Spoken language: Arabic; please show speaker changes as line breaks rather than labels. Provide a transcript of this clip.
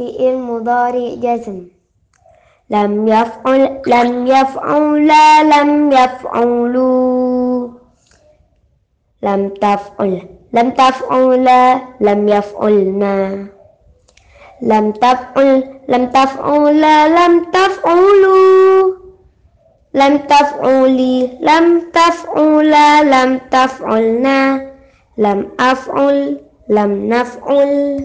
فعل مضارع جزم. لم يفعل لم يفعل لم يفعلوا لم تفعل. لم تفعل لم يفعلنا. لم تفعل لم تفعل لم تفعلوا لم تفعلي لم تفعل لم تفعلنا. لم أفعل لم نفعل.